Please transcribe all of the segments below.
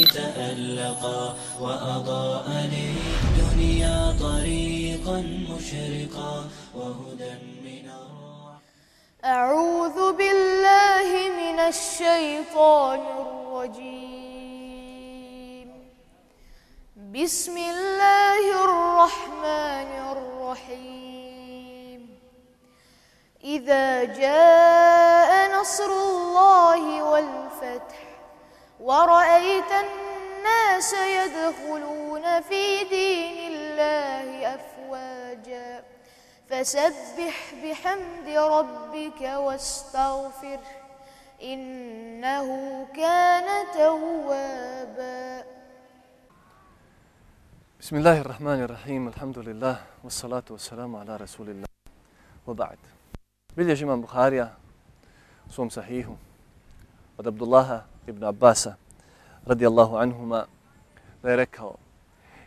تألقا وأضاء للدنيا طريقا مشرقا وهدى من الرحمن. أعوذ بالله من الشيطان الرجيم. بسم الله الرحمن الرحيم. إذا جاء نصر الله والفتح ورأيت الناس يدخلون في دين الله أفواجا. فسبح بحمد ربك واستغفر إنه كان توابا. بسم الله الرحمن الرحيم الحمد لله والصلاة والسلام على رسول الله. وبعد bilježi imam Buharija u svom sahihu od Abdullaha ibn Abbasa radijallahu anhuma da je rekao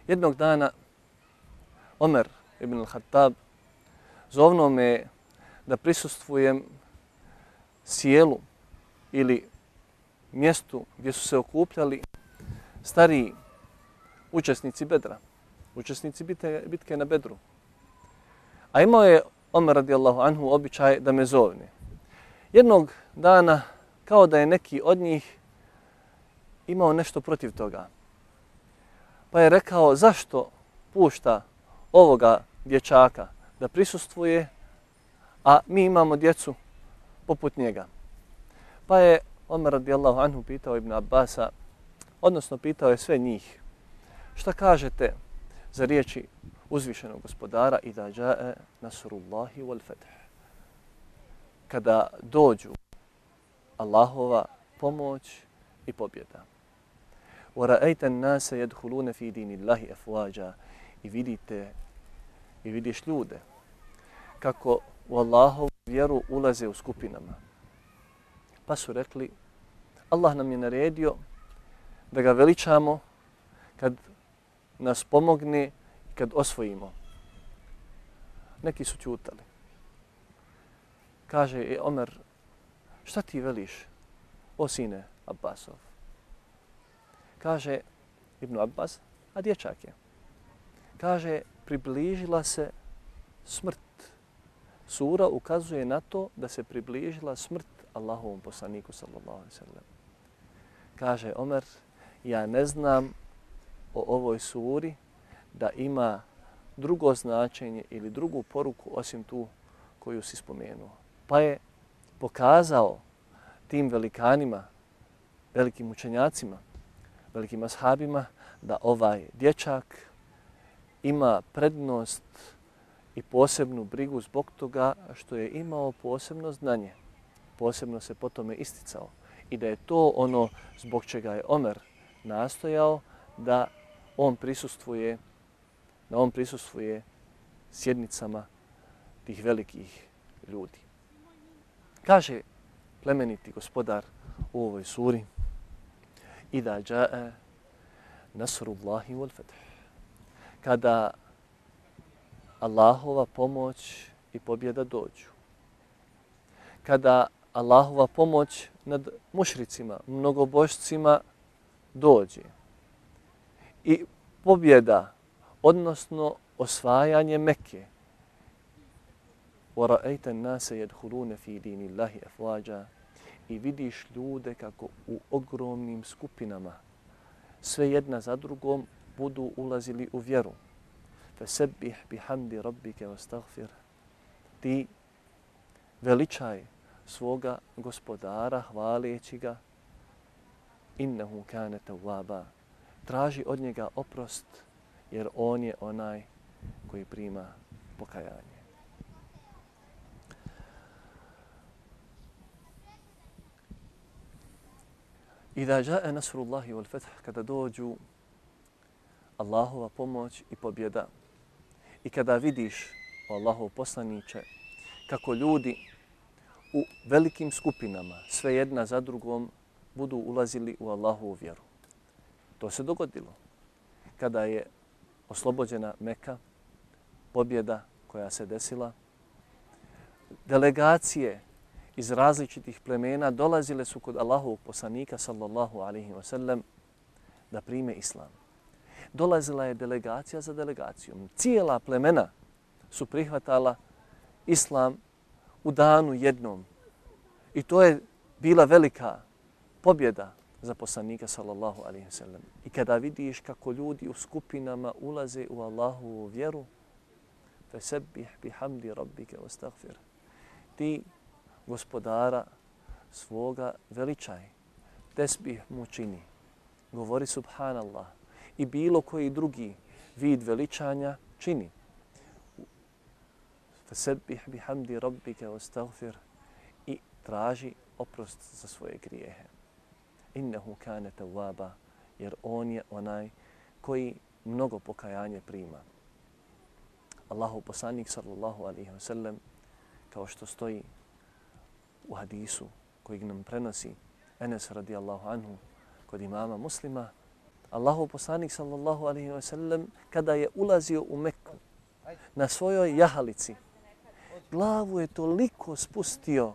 jednog dana Omer ibn al-Khattab zovno me da prisustvujem sjelu ili mjestu gdje su se okupljali stariji učesnici Bedra, učesnici bitke, bitke na Bedru. A imao je Omer radijallahu anhu običaj da me zovne. Jednog dana, kao da je neki od njih imao nešto protiv toga. Pa je rekao zašto pušta ovoga dječaka da prisustvuje, a mi imamo djecu poput njega. Pa je Omer radijallahu anhu pitao Ibn Abbasa, odnosno pitao je sve njih, šta kažete za riječi uzvišenog gospodara i da džae nasrullahi wal fetih. Kada dođu Allahova pomoć i pobjeda. وَرَأَيْتَ النَّاسَ يَدْخُلُونَ فِي yadkhuluna fi dinillahi afwaja i vidite i vidiš ljude kako u Allahovu vjeru ulaze u skupinama. Pa su rekli Allah nam je naredio da ga veličamo kad nas pomogne kad osvojimo. Neki su čutali. Kaže e, Omer, šta ti veliš, o sine Abbasov? Kaže Ibn Abbas, a dječak je. Kaže, približila se smrt. Sura ukazuje na to da se približila smrt Allahovom poslaniku sallallahu alaihi sallam. Kaže Omer, ja ne znam o ovoj suri da ima drugo značenje ili drugu poruku osim tu koju si spomenuo. Pa je pokazao tim velikanima, velikim učenjacima, velikim ashabima da ovaj dječak ima prednost i posebnu brigu zbog toga što je imao posebno znanje. Posebno se po tome isticao. I da je to ono zbog čega je Omer nastojao da on prisustvuje da on prisustvuje sjednicama tih velikih ljudi. Kaže plemeniti gospodar u ovoj suri i da jae nasrullahi wal fath. Kada Allahova pomoć i pobjeda dođu. Kada Allahova pomoć nad mušricima, mnogobožcima dođe. I pobjeda odnosno osvajanje Mekke. وَرَأَيْتَ النَّاسَ يَدْخُلُونَ فِي دِينِ اللَّهِ أَفْوَاجًا i vidiš ljude kako u ogromnim skupinama sve jedna za drugom budu ulazili u vjeru. Fesebih bihamdi rabbike vastaghfir. Ti veličaj svoga gospodara hvaleći ga innehu kane tawwaba. Traži od njega oprost jer on je onaj koji prima pokajanje. Ida jae nasrullahi wal fath kada dođu Allahova pomoć i pobjeda i kada vidiš o Allahov poslaniće, kako ljudi u velikim skupinama, sve jedna za drugom, budu ulazili u Allahovu vjeru. To se dogodilo kada je oslobođena Meka, pobjeda koja se desila. Delegacije iz različitih plemena dolazile su kod Allahovog poslanika sallallahu alaihi wa sallam da prime islam. Dolazila je delegacija za delegacijom. Cijela plemena su prihvatala islam u danu jednom. I to je bila velika pobjeda za poslanika sallallahu alaihi sallam. I kada vidiš kako ljudi u skupinama ulaze u Allahovu vjeru, fesebbih bihamdi rabbike ostagfir. Ti gospodara svoga veličaj, tesbih mu čini. Govori subhanallah i bilo koji drugi vid veličanja čini. Fasebbih bihamdi rabbike ostagfir i traži oprost za svoje grijehe. Innehu kane tawaba, jer on je onaj koji mnogo pokajanje prima. Allahu poslanik sallallahu alaihi wa sallam, kao što stoji u hadisu koji nam prenosi Enes radijallahu anhu kod imama muslima, Allahu poslanik sallallahu alaihi wa sallam, kada je ulazio u Mekku na svojoj jahalici, glavu je toliko spustio,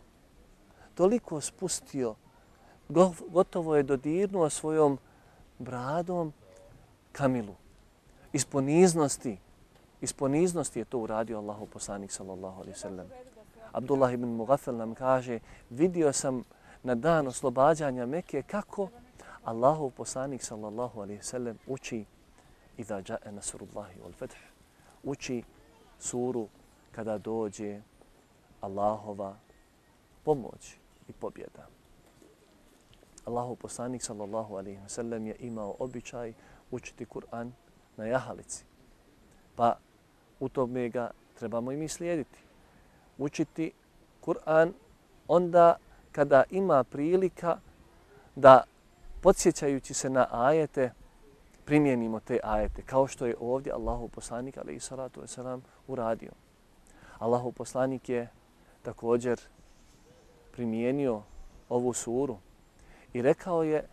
toliko spustio, gotovo je dodirnuo svojom bradom kamilu. Iz poniznosti, iz poniznosti je to uradio Allahu poslanik sallallahu alaihi sallam. Abdullah ibn Mughafel nam kaže, vidio sam na dan oslobađanja Mekke kako Allahu poslanik sallallahu alaihi sallam uči Iza jae nasrullahi wal fath. Uči suru kada dođe Allahova pomoć i pobjeda. Allahu poslanik sallallahu alaihi sallam je imao običaj učiti Kur'an na jahalici. Pa u tome ga trebamo i mi slijediti. Učiti Kur'an onda kada ima prilika da podsjećajući se na ajete primijenimo te ajete kao što je ovdje Allahu poslanik alaihi salatu wasalam uradio. Allahu poslanik je također primijenio ovu suru i rekao je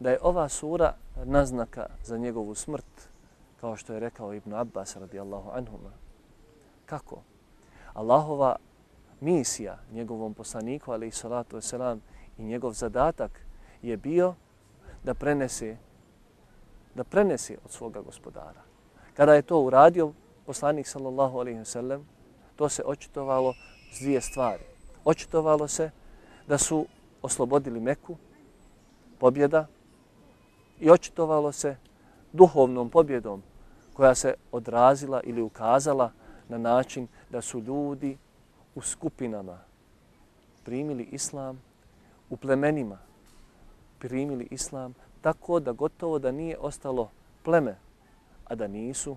da je ova sura naznaka za njegovu smrt, kao što je rekao Ibn Abbas radijallahu anhuma. Kako? Allahova misija njegovom poslaniku, ali i salatu wasalam, i njegov zadatak je bio da prenese da prenese od svoga gospodara. Kada je to uradio poslanik sallallahu alaihi wasallam, to se očitovalo s dvije stvari. Očitovalo se da su oslobodili Meku, pobjeda, i očitovalo se duhovnom pobjedom koja se odrazila ili ukazala na način da su ljudi u skupinama primili islam, u plemenima primili islam, tako da gotovo da nije ostalo pleme, a da nisu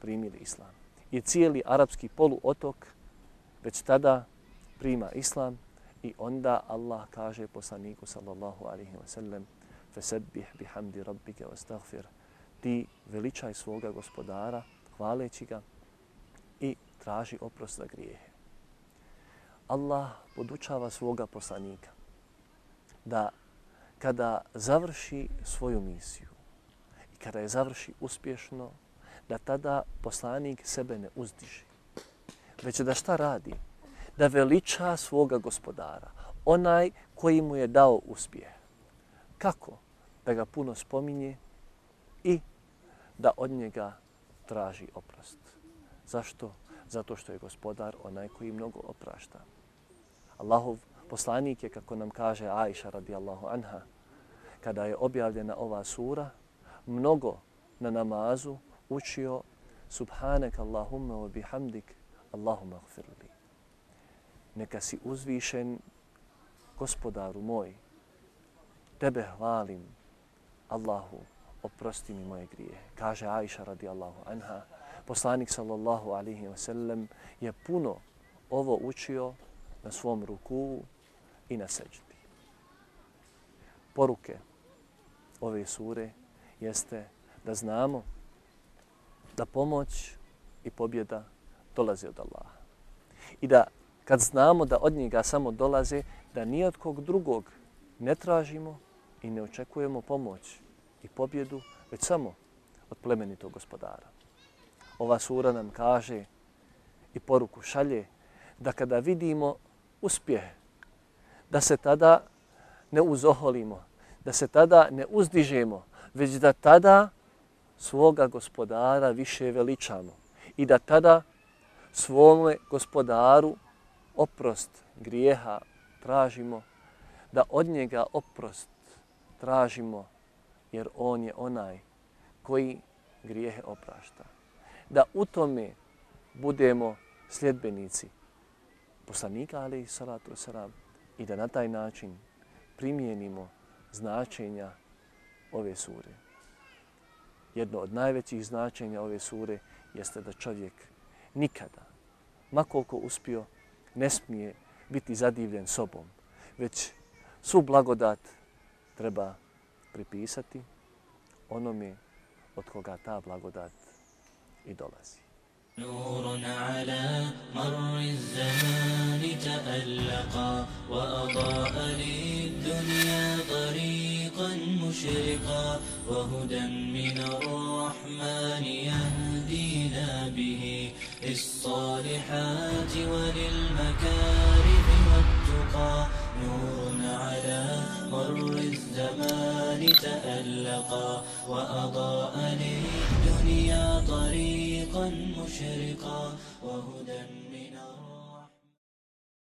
primili islam. I cijeli arapski poluotok već tada prima islam i onda Allah kaže poslaniku sallallahu alaihi wa sallam فَسَبِّحْ bihamdi رَبِّكَ wa ti veličaj svoga gospodara hvaleći ga traži oprost za grijehe. Allah podučava svoga poslanika da kada završi svoju misiju i kada je završi uspješno, da tada poslanik sebe ne uzdiži. Već da šta radi? Da veliča svoga gospodara, onaj koji mu je dao uspjeh. Kako? Da ga puno spominje i da od njega traži oprost. Zašto? Zato što je gospodar onaj koji mnogo oprašta. Allahov poslanik je, kako nam kaže Aisha radijallahu anha, kada je objavljena ova sura, mnogo na namazu učio Subhanak Allahumma wa bihamdik Allahumma gfirli. Neka si uzvišen gospodaru moj, tebe hvalim Allahu, oprosti mi moje grije. Kaže Aisha radijallahu anha, poslanik sallallahu alaihi wa sallam je puno ovo učio na svom ruku i na seđdi. Poruke ove sure jeste da znamo da pomoć i pobjeda dolaze od Allaha. I da kad znamo da od njega samo dolaze, da ni od kog drugog ne tražimo i ne očekujemo pomoć i pobjedu, već samo od plemenitog gospodara. Ova sura nam kaže i poruku šalje da kada vidimo uspjeh, da se tada ne uzoholimo, da se tada ne uzdižemo, već da tada svoga gospodara više veličamo i da tada svome gospodaru oprost grijeha tražimo, da od njega oprost tražimo, jer on je onaj koji grijehe oprašta. Da u tome budemo sljedbenici poslanika, ali i salatu wasalam, i da na taj način primijenimo značenja ove sure. Jedno od najvećih značenja ove sure jeste da čovjek nikada, makoliko uspio, ne smije biti zadivljen sobom, već su blagodat treba pripisati onome od koga ta blagodat i dolazi. نور على مر الزمان تألقا وأضاء للدنيا طريقا مشرقا وهدى من الرحمن يهدينا به للصالحات وللمكارم تألقا وأضاء للدنيا طريقا مشرقا وهدى